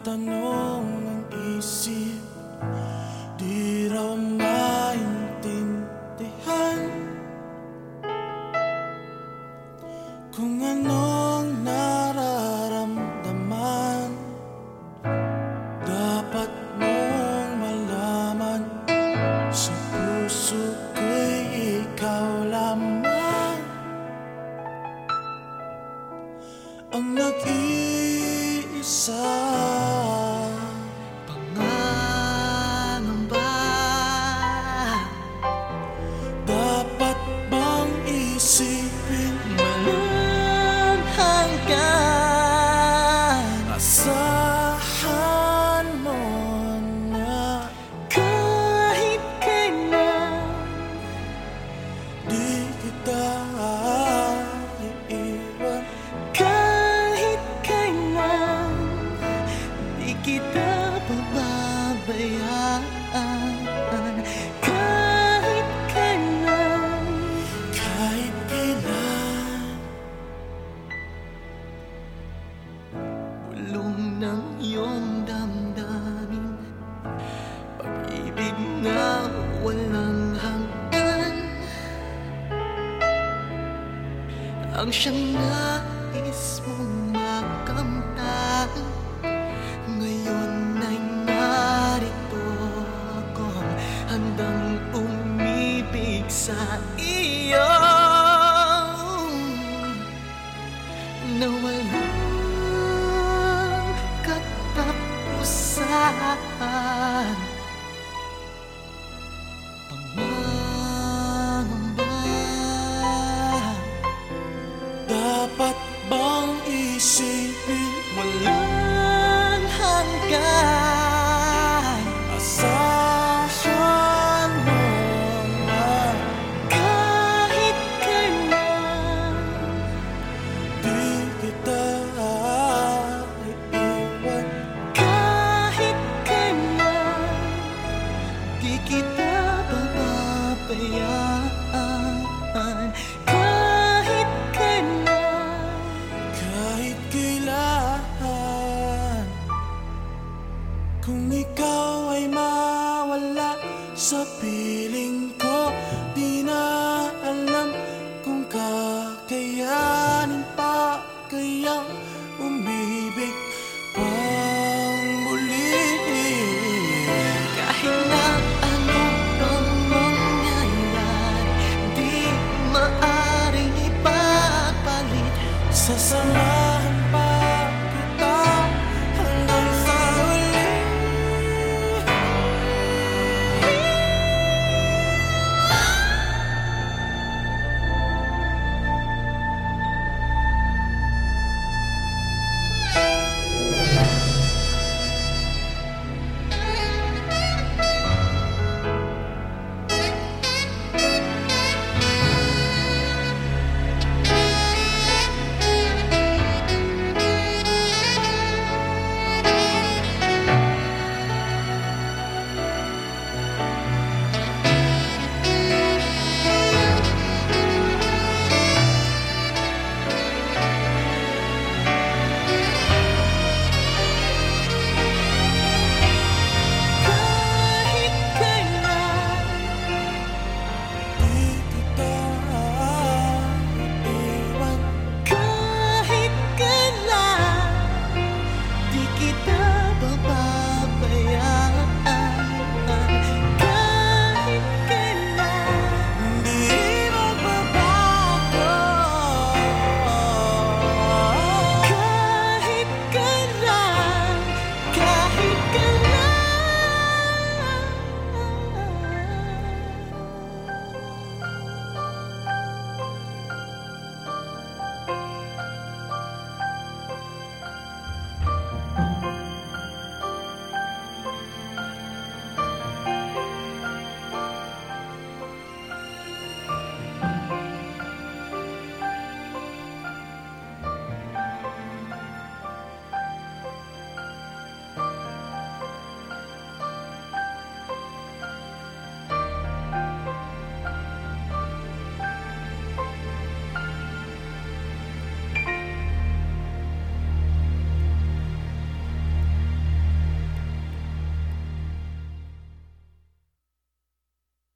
tanong ng isip Di raw maintindihan. Kung anong nararamdaman Dapat mong malaman. Sa puso ko'y ikaw lamang Ang nag-iisa Pangangamba Dapat bang isipin Ang siyang nais mong makamtan Ngayon ay narito akong Handang umibig sa iyo. Nawala Piling ko di na alam kung kakayanin pa kayang umibig pang muli. Kahit na ano pang mangyayari Di maaring ipapalit. Sa samahan